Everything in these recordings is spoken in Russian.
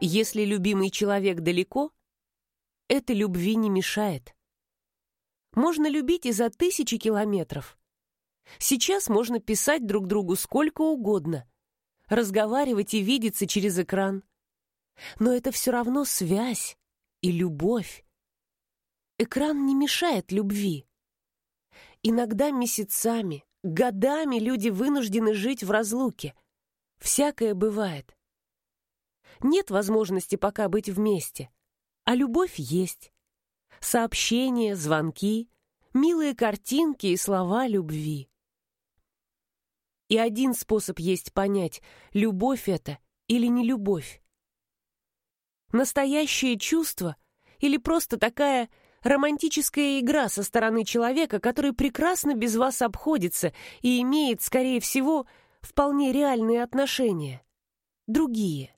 Если любимый человек далеко, это любви не мешает. Можно любить и за тысячи километров. Сейчас можно писать друг другу сколько угодно, разговаривать и видеться через экран. Но это все равно связь и любовь. Экран не мешает любви. Иногда месяцами, годами люди вынуждены жить в разлуке. Всякое бывает. Нет возможности пока быть вместе, а любовь есть. Сообщения, звонки, милые картинки и слова любви. И один способ есть понять, любовь это или не любовь. Настоящее чувство или просто такая романтическая игра со стороны человека, который прекрасно без вас обходится и имеет, скорее всего, вполне реальные отношения. Другие.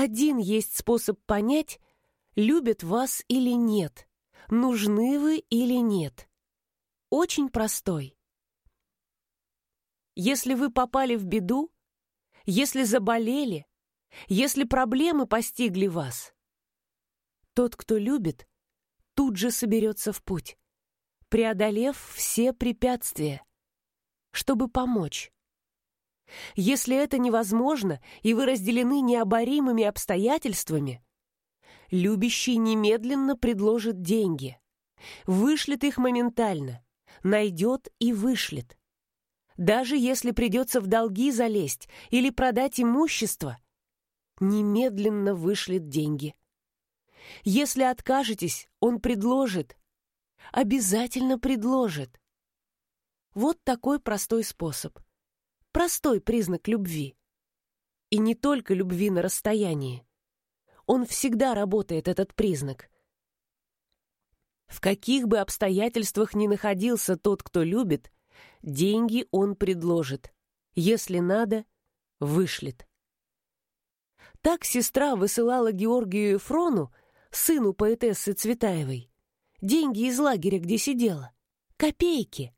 Один есть способ понять, любят вас или нет, нужны вы или нет. Очень простой. Если вы попали в беду, если заболели, если проблемы постигли вас, тот, кто любит, тут же соберется в путь, преодолев все препятствия, чтобы помочь. Если это невозможно, и вы разделены необоримыми обстоятельствами, любящий немедленно предложит деньги, вышлет их моментально, найдет и вышлет. Даже если придется в долги залезть или продать имущество, немедленно вышлет деньги. Если откажетесь, он предложит. Обязательно предложит. Вот такой простой способ. Простой признак любви. И не только любви на расстоянии. Он всегда работает, этот признак. В каких бы обстоятельствах ни находился тот, кто любит, деньги он предложит. Если надо, вышлет. Так сестра высылала Георгию Ефрону сыну поэтессы Цветаевой, деньги из лагеря, где сидела. Копейки.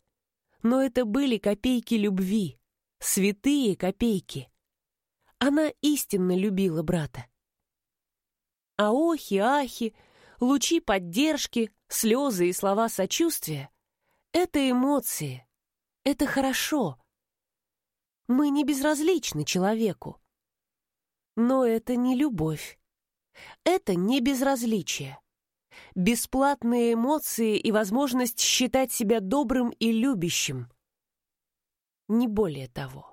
Но это были копейки любви, святые копейки. Она истинно любила брата. А охи, ахи, лучи поддержки, слезы и слова сочувствия — это эмоции, это хорошо. Мы не безразличны человеку. Но это не любовь. Это не безразличие. Бесплатные эмоции и возможность считать себя добрым и любящим. Не более того.